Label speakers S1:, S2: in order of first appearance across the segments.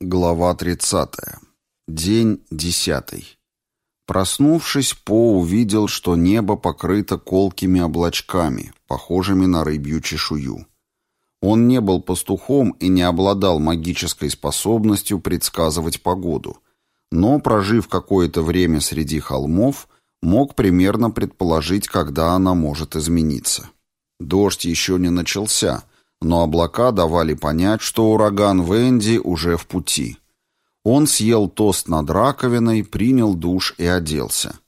S1: Глава 30. День 10. Проснувшись, По увидел, что небо покрыто колкими облачками, похожими на рыбью чешую. Он не был пастухом и не обладал магической способностью предсказывать погоду, но, прожив какое-то время среди холмов, мог примерно предположить, когда она может измениться. Дождь еще не начался — но облака давали понять, что ураган Венди уже в пути. Он съел тост над раковиной, принял душ и оделся.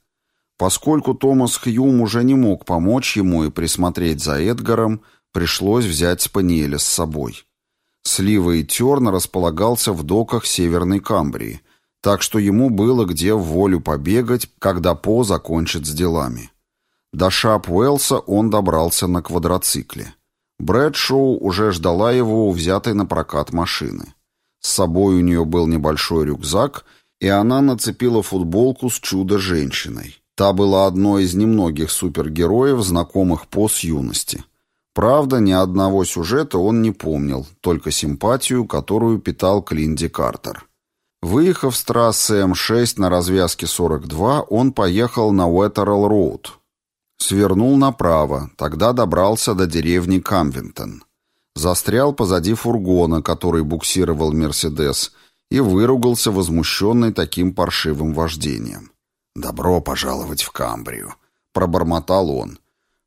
S1: Поскольку Томас Хьюм уже не мог помочь ему и присмотреть за Эдгаром, пришлось взять Спаниеля с собой. Слива и Терн располагался в доках Северной Камбрии, так что ему было где в волю побегать, когда По закончит с делами. До Шап Уэлса он добрался на квадроцикле. Брэдшоу уже ждала его у взятой на прокат машины. С собой у нее был небольшой рюкзак, и она нацепила футболку с чудо-женщиной. Та была одной из немногих супергероев, знакомых по с юности. Правда, ни одного сюжета он не помнил, только симпатию, которую питал Клинди Картер. Выехав с трассы М6 на развязке 42, он поехал на Уэттерл-Роуд, Свернул направо, тогда добрался до деревни Камвинтон. Застрял позади фургона, который буксировал «Мерседес», и выругался, возмущенный таким паршивым вождением. «Добро пожаловать в Камбрию», — пробормотал он.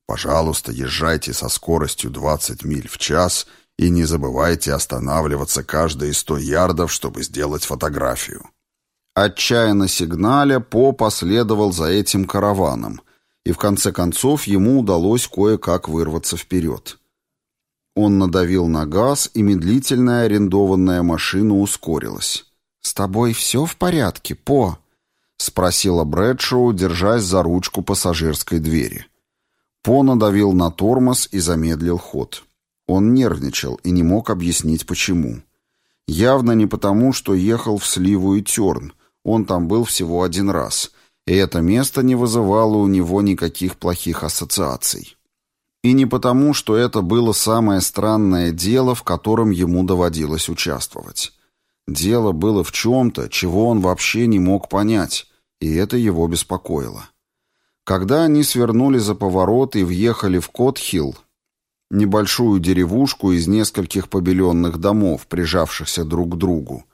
S1: «Пожалуйста, езжайте со скоростью 20 миль в час и не забывайте останавливаться каждые сто ярдов, чтобы сделать фотографию». Отчаянно сигналя, По последовал за этим караваном — и в конце концов ему удалось кое-как вырваться вперед. Он надавил на газ, и медлительная арендованная машина ускорилась. «С тобой все в порядке, По?» — спросила Брэдшоу, держась за ручку пассажирской двери. По надавил на тормоз и замедлил ход. Он нервничал и не мог объяснить, почему. Явно не потому, что ехал в Сливу и Терн, он там был всего один раз — и это место не вызывало у него никаких плохих ассоциаций. И не потому, что это было самое странное дело, в котором ему доводилось участвовать. Дело было в чем-то, чего он вообще не мог понять, и это его беспокоило. Когда они свернули за поворот и въехали в Котхилл, небольшую деревушку из нескольких побеленных домов, прижавшихся друг к другу,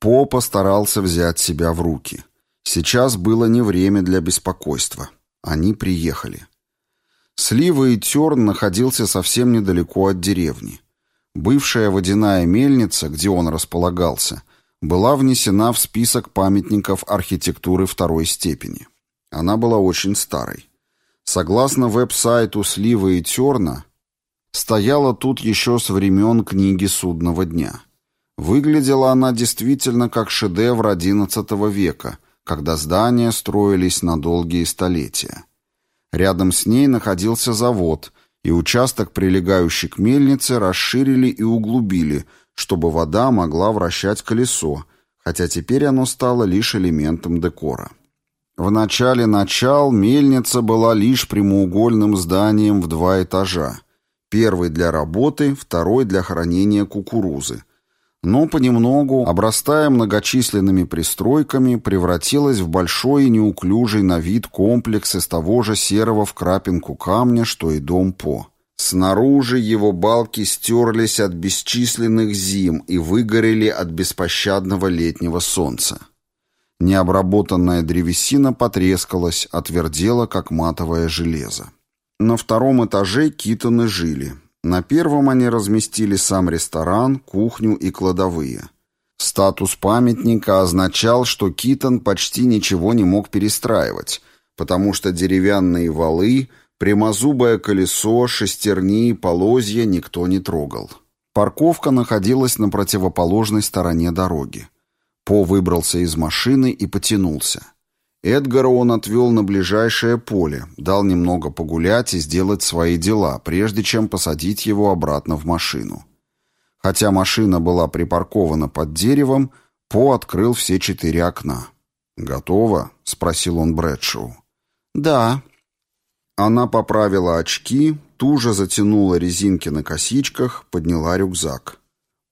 S1: По постарался взять себя в руки. Сейчас было не время для беспокойства. Они приехали. Слива и Терн находился совсем недалеко от деревни. Бывшая водяная мельница, где он располагался, была внесена в список памятников архитектуры второй степени. Она была очень старой. Согласно веб-сайту Слива и Терна, стояла тут еще с времен книги Судного дня. Выглядела она действительно как шедевр XI века – когда здания строились на долгие столетия. Рядом с ней находился завод, и участок, прилегающий к мельнице, расширили и углубили, чтобы вода могла вращать колесо, хотя теперь оно стало лишь элементом декора. В начале начал мельница была лишь прямоугольным зданием в два этажа. Первый для работы, второй для хранения кукурузы, но понемногу, обрастая многочисленными пристройками, превратилась в большой и неуклюжий на вид комплекс из того же серого в крапинку камня, что и дом По. Снаружи его балки стерлись от бесчисленных зим и выгорели от беспощадного летнего солнца. Необработанная древесина потрескалась, отвердела, как матовое железо. На втором этаже китоны жили. На первом они разместили сам ресторан, кухню и кладовые. Статус памятника означал, что Китон почти ничего не мог перестраивать, потому что деревянные валы, прямозубое колесо, шестерни и полозья никто не трогал. Парковка находилась на противоположной стороне дороги. По выбрался из машины и потянулся. Эдгара он отвел на ближайшее поле, дал немного погулять и сделать свои дела, прежде чем посадить его обратно в машину. Хотя машина была припаркована под деревом, По открыл все четыре окна. «Готово?» — спросил он Брэдшоу. «Да». Она поправила очки, туже затянула резинки на косичках, подняла рюкзак.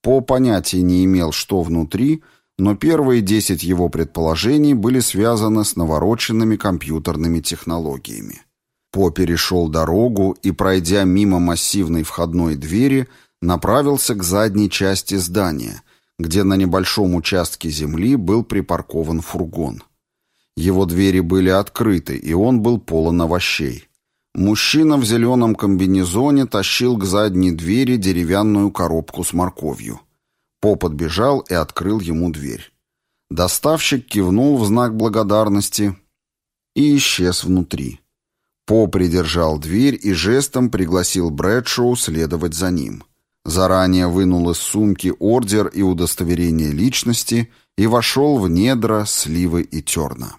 S1: По понятия не имел, что внутри, но первые десять его предположений были связаны с навороченными компьютерными технологиями. По перешел дорогу и, пройдя мимо массивной входной двери, направился к задней части здания, где на небольшом участке земли был припаркован фургон. Его двери были открыты, и он был полон овощей. Мужчина в зеленом комбинезоне тащил к задней двери деревянную коробку с морковью. По подбежал и открыл ему дверь. Доставщик кивнул в знак благодарности и исчез внутри. По придержал дверь и жестом пригласил Брэдшоу следовать за ним. Заранее вынул из сумки ордер и удостоверение личности и вошел в недра сливы и терна.